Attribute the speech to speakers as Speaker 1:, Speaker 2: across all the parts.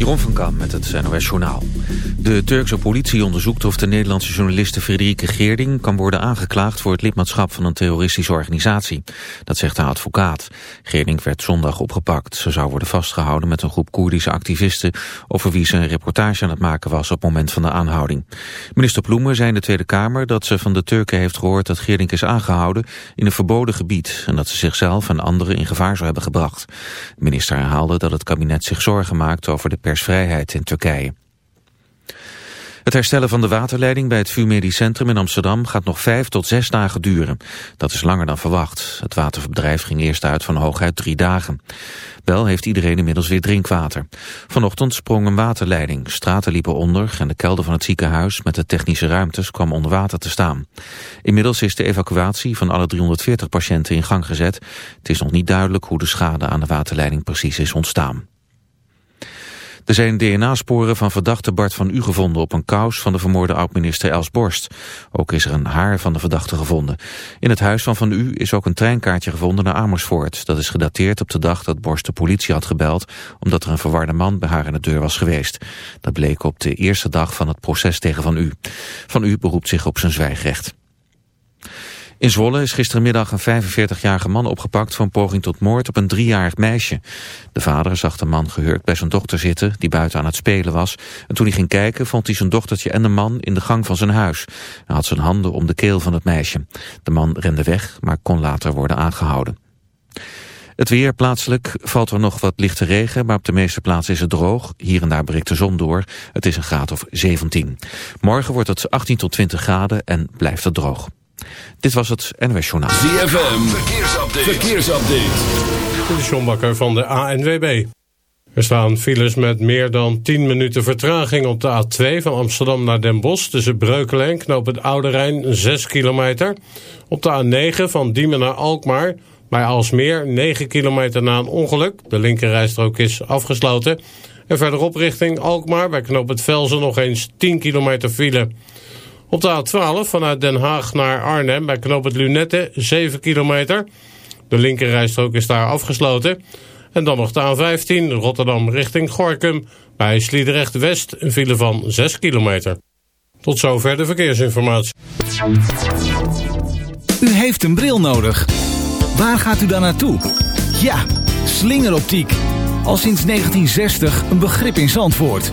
Speaker 1: Jeroen van Kam met het NOS Journaal. De Turkse politie onderzoekt of de Nederlandse journaliste Frederike Geerding... kan worden aangeklaagd voor het lidmaatschap van een terroristische organisatie. Dat zegt de advocaat. Geerding werd zondag opgepakt. Ze zou worden vastgehouden met een groep Koerdische activisten... over wie ze een reportage aan het maken was op het moment van de aanhouding. Minister Ploemen zei in de Tweede Kamer dat ze van de Turken heeft gehoord... dat Geerding is aangehouden in een verboden gebied... en dat ze zichzelf en anderen in gevaar zou hebben gebracht. De minister herhaalde dat het kabinet zich zorgen maakt over de persvrijheid in Turkije. Het herstellen van de waterleiding bij het VU Medisch Centrum in Amsterdam gaat nog vijf tot zes dagen duren. Dat is langer dan verwacht. Het waterbedrijf ging eerst uit van hooguit drie dagen. Wel heeft iedereen inmiddels weer drinkwater. Vanochtend sprong een waterleiding. Straten liepen onder en de kelder van het ziekenhuis met de technische ruimtes kwam onder water te staan. Inmiddels is de evacuatie van alle 340 patiënten in gang gezet. Het is nog niet duidelijk hoe de schade aan de waterleiding precies is ontstaan. Er zijn DNA-sporen van verdachte Bart van U gevonden op een kous van de vermoorde oud-minister Els Borst. Ook is er een haar van de verdachte gevonden. In het huis van Van U is ook een treinkaartje gevonden naar Amersfoort. Dat is gedateerd op de dag dat Borst de politie had gebeld... omdat er een verwarde man bij haar in de deur was geweest. Dat bleek op de eerste dag van het proces tegen Van U. Van U beroept zich op zijn zwijgrecht. In Zwolle is gistermiddag een 45-jarige man opgepakt een poging tot moord op een driejarig meisje. De vader zag de man gehurkt bij zijn dochter zitten, die buiten aan het spelen was. En toen hij ging kijken, vond hij zijn dochtertje en de man in de gang van zijn huis. Hij had zijn handen om de keel van het meisje. De man rende weg, maar kon later worden aangehouden. Het weer plaatselijk valt er nog wat lichte regen, maar op de meeste plaatsen is het droog. Hier en daar breekt de zon door. Het is een graad of 17. Morgen wordt het 18 tot 20 graden en blijft het droog. Dit was het NWS Journaal.
Speaker 2: ZFM, verkeersupdate. verkeersupdate.
Speaker 3: De John Bakker van de ANWB. Er staan files met meer dan 10 minuten vertraging op de A2 van Amsterdam naar Den Bosch... tussen Breukelen en Knoop het Oude Rijn 6 kilometer. Op de A9 van Diemen naar Alkmaar bij Alsmeer 9 kilometer na een ongeluk. De linkerrijstrook is afgesloten. En verderop richting Alkmaar bij Knoop het Velzen nog eens 10 kilometer file... Op de A12 vanuit Den Haag naar Arnhem bij knoop het Lunette 7 kilometer. De linkerrijstrook is daar afgesloten. En dan nog de A15 Rotterdam richting Gorkum bij Sliedrecht West een file van 6 kilometer. Tot zover de verkeersinformatie.
Speaker 4: U heeft een bril nodig. Waar gaat u dan naartoe? Ja, slingeroptiek. Al sinds 1960 een begrip in Zandvoort.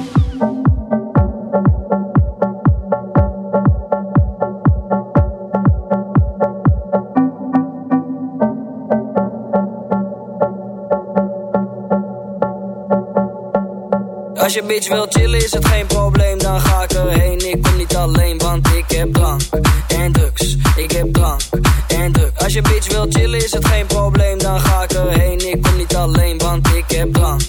Speaker 5: Als je bitch wil chillen is het geen probleem, dan ga ik erheen. Ik kom niet alleen, want ik heb drank en drugs. Ik heb drank en drugs. Als je bitch wil chillen is het geen probleem, dan ga ik erheen. Ik kom niet alleen, want ik heb drank,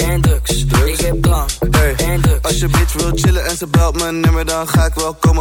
Speaker 5: en drugs. Ik heb drank en drugs. Als je bitch
Speaker 6: wil chillen en ze belt me nummer, dan ga ik wel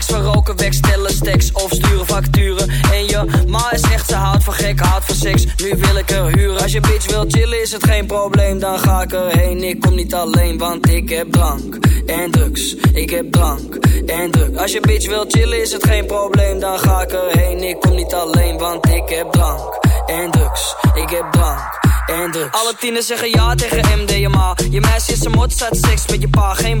Speaker 5: Flex, van roken, wegstellen stacks of sturen facturen. En je ma is echt, ze houdt van gek, houdt van seks. Nu wil ik er huren. Als je bitch wil chillen, is het geen probleem, dan ga ik erheen. Ik kom niet alleen, want ik heb drank en drugs. Ik heb drank en drugs. Als je bitch wil chillen is het geen probleem, dan ga ik erheen. Ik kom niet alleen, want ik heb drank en drugs. Ik heb drank en drugs. Alle tienen zeggen ja tegen MDMA. Je meisje is een mot, staat seks met je pa. Geen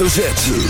Speaker 2: Hoofdletter Z.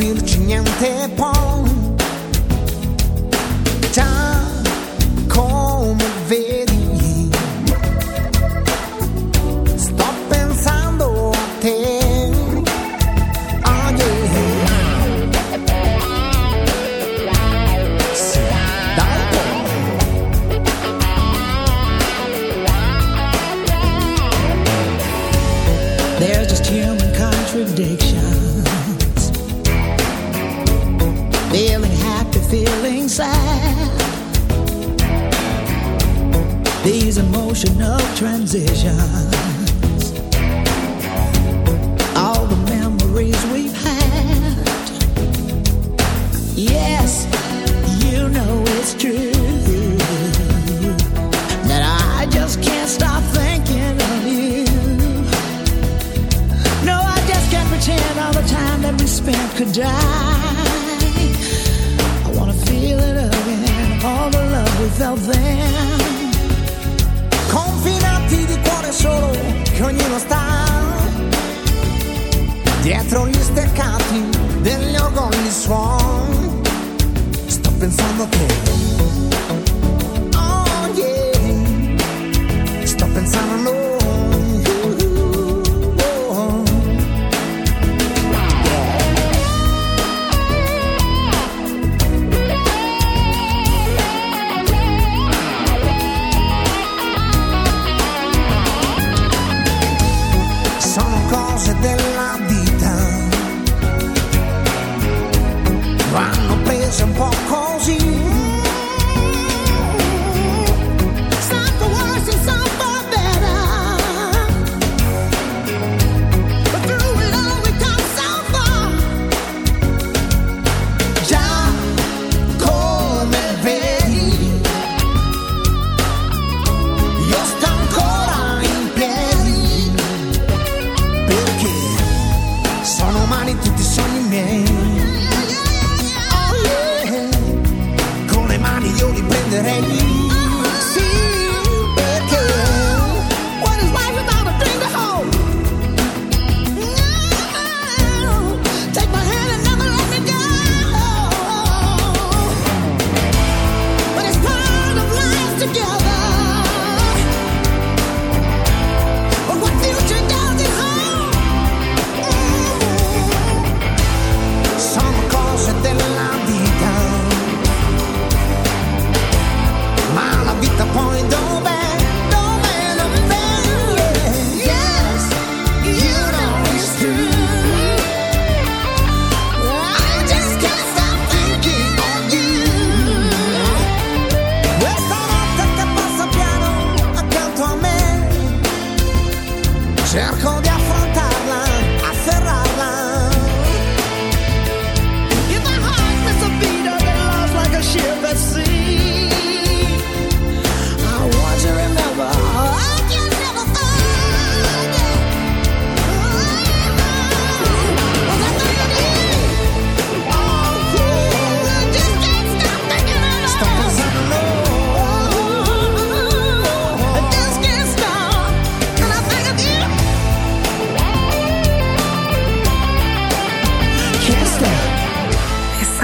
Speaker 7: Bill tinha um tempo transition.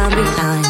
Speaker 8: time behind.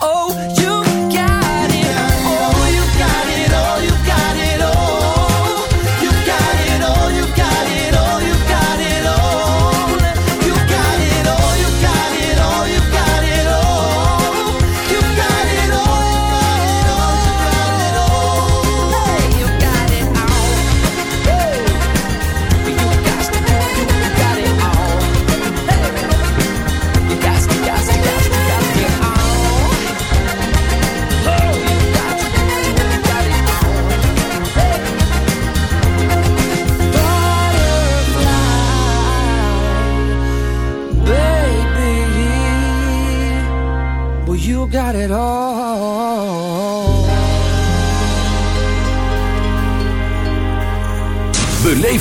Speaker 9: Oh, you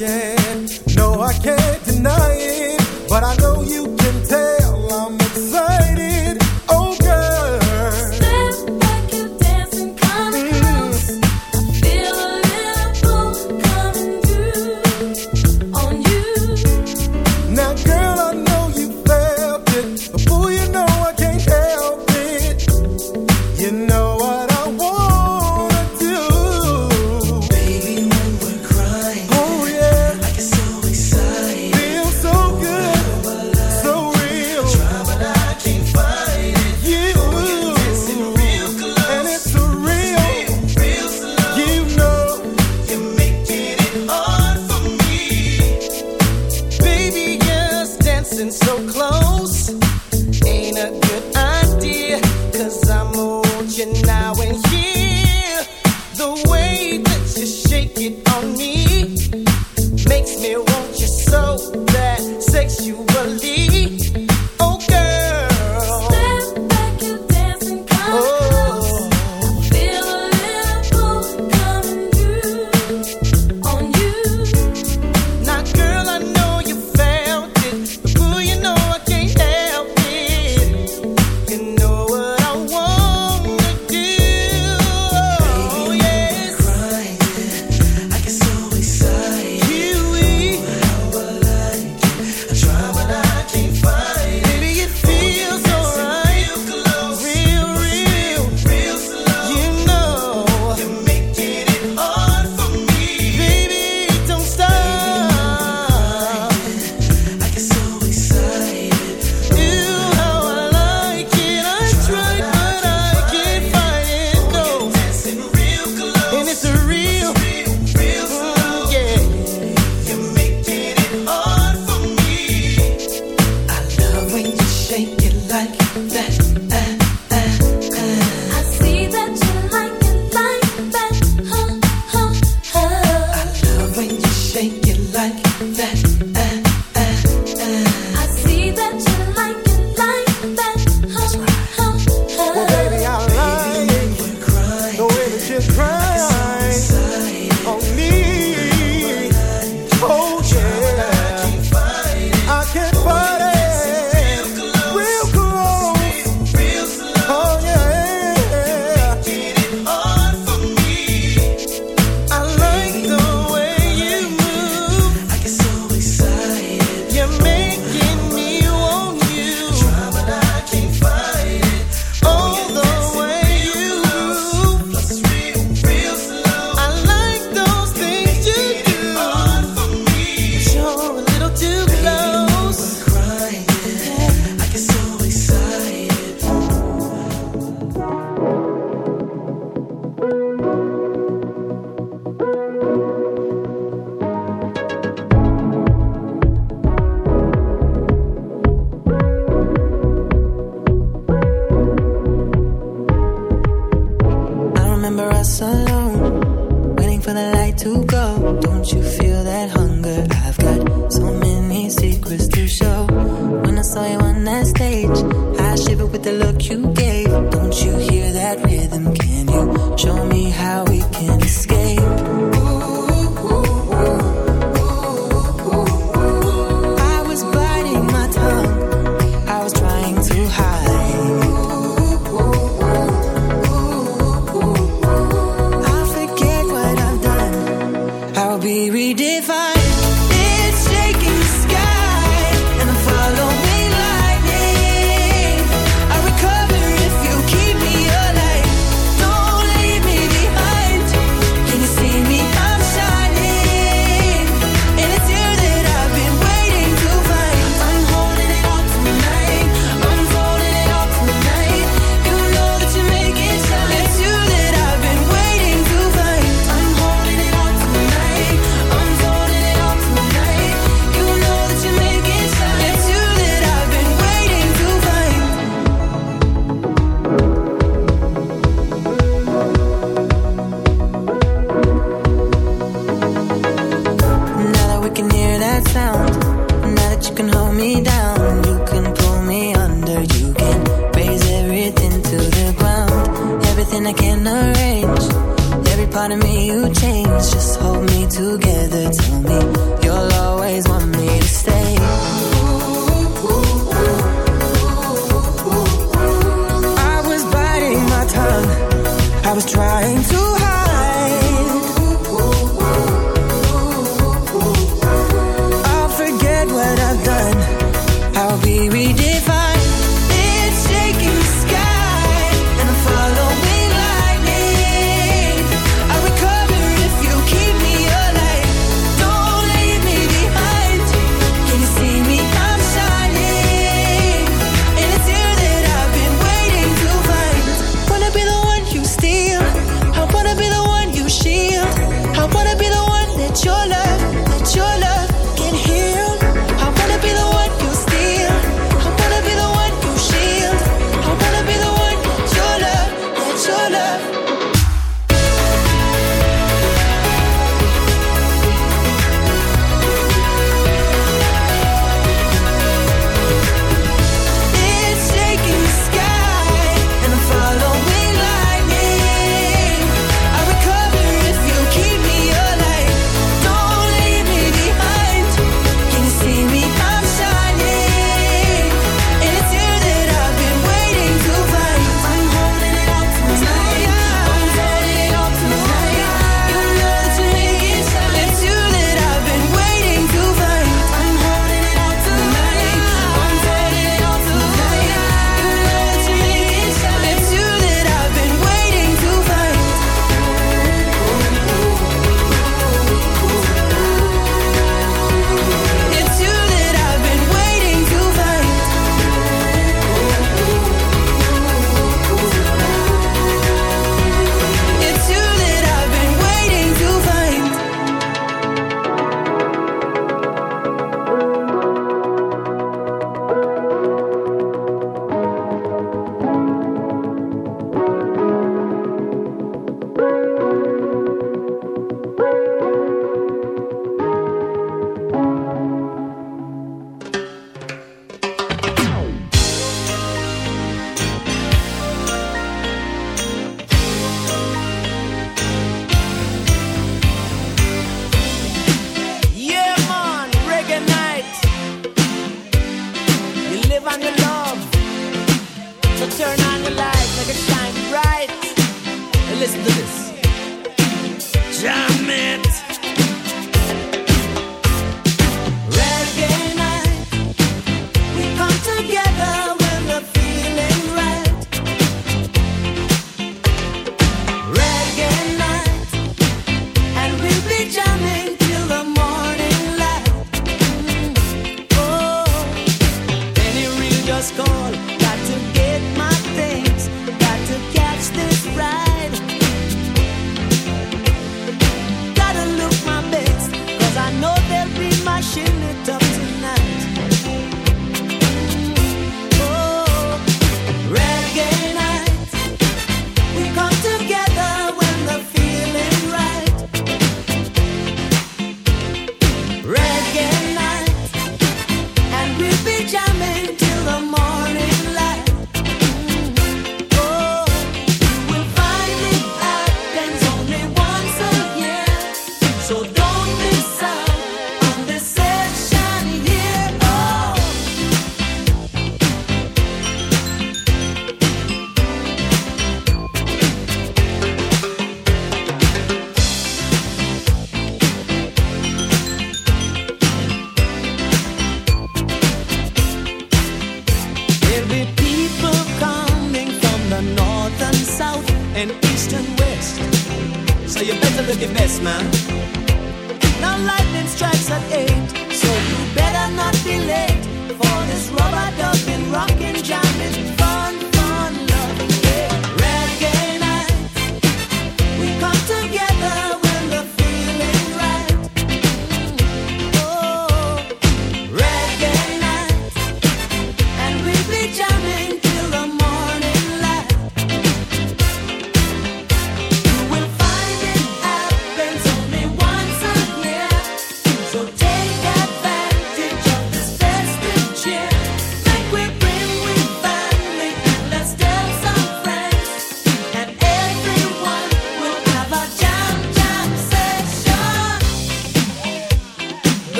Speaker 10: yeah.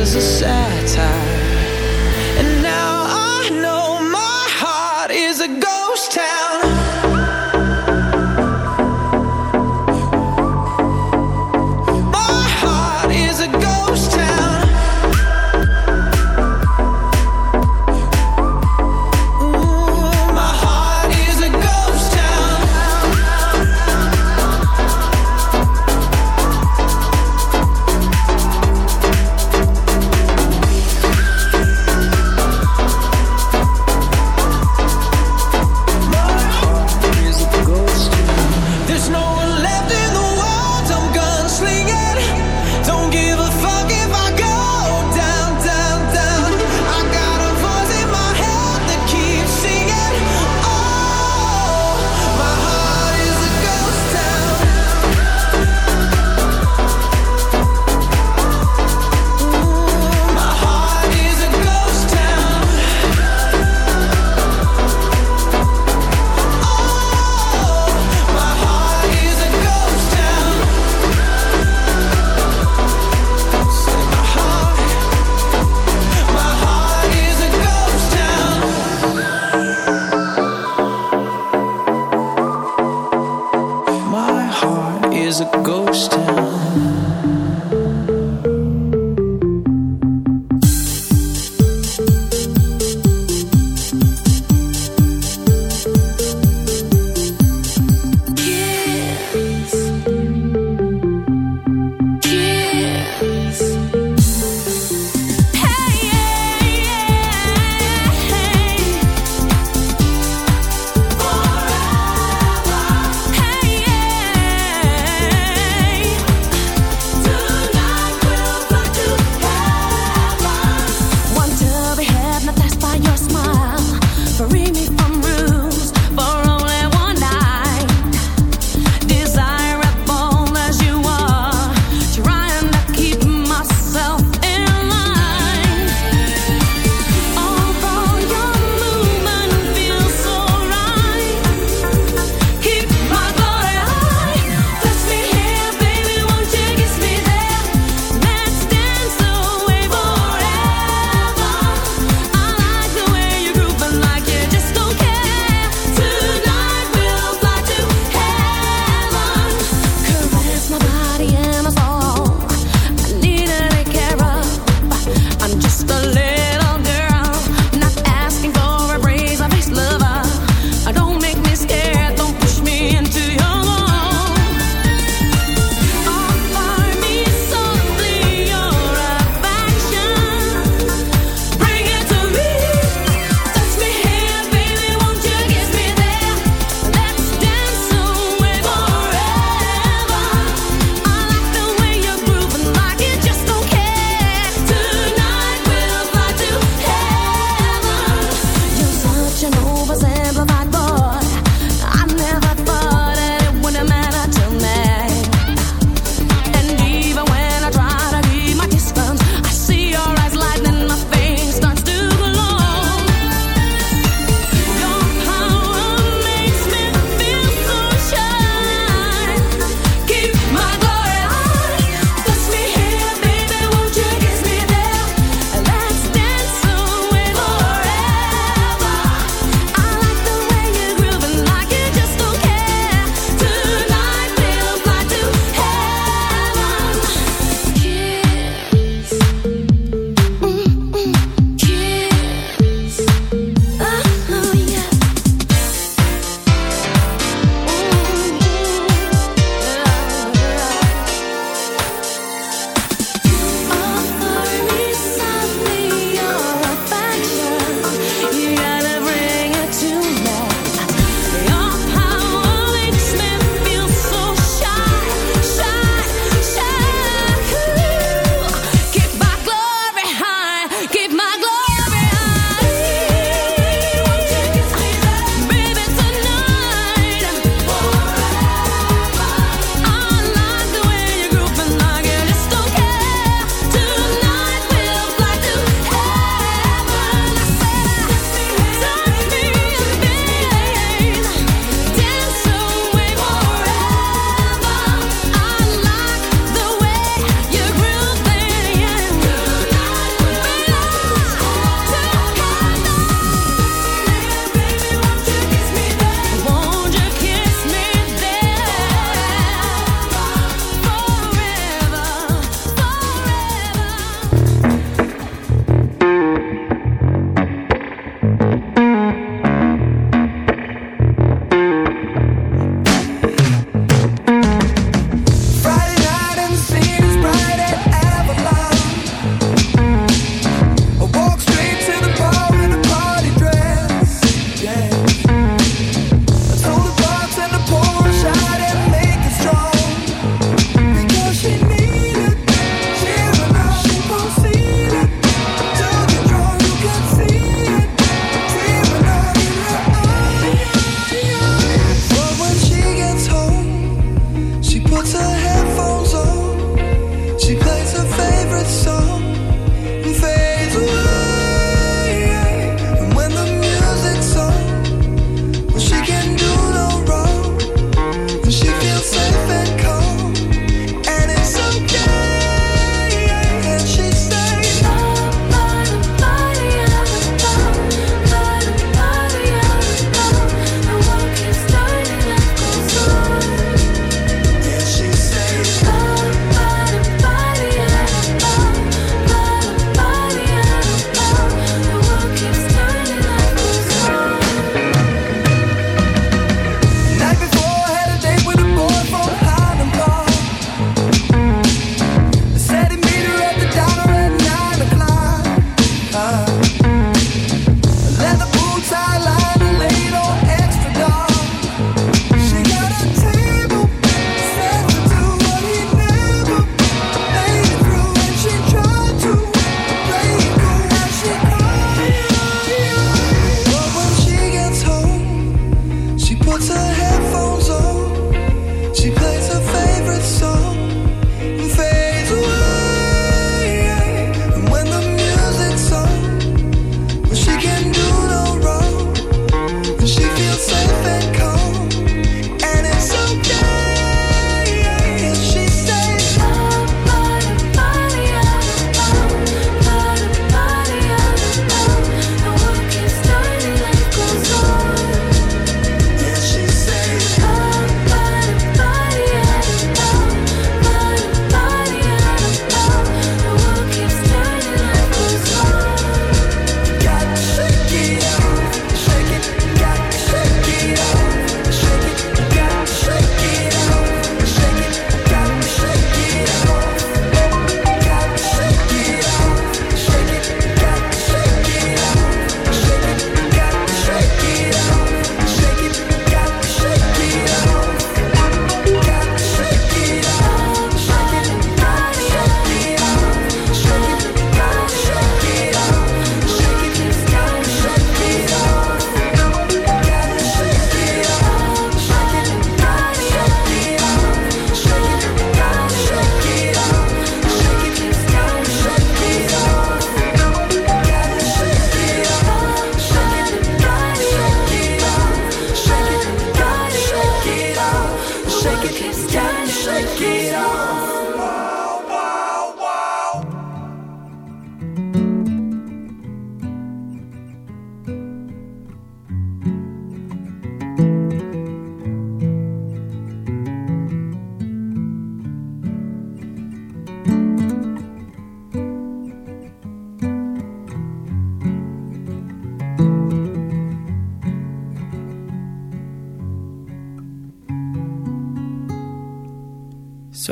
Speaker 11: And love is a satire.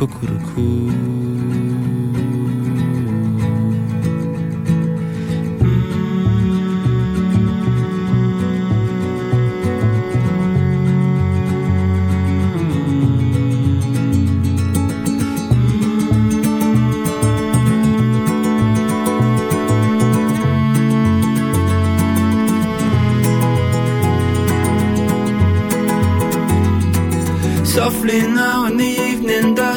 Speaker 11: Cuckoo. softly now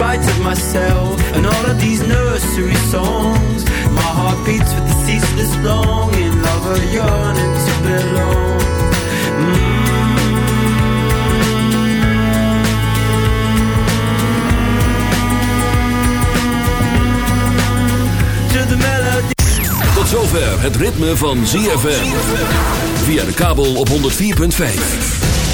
Speaker 11: spite of myself and all of these nursery songs. My heart beats with the ceaseless longing of a yearning to belong. Mm.
Speaker 12: Tot zover het ritme van ZFM. Via de kabel op 104.5.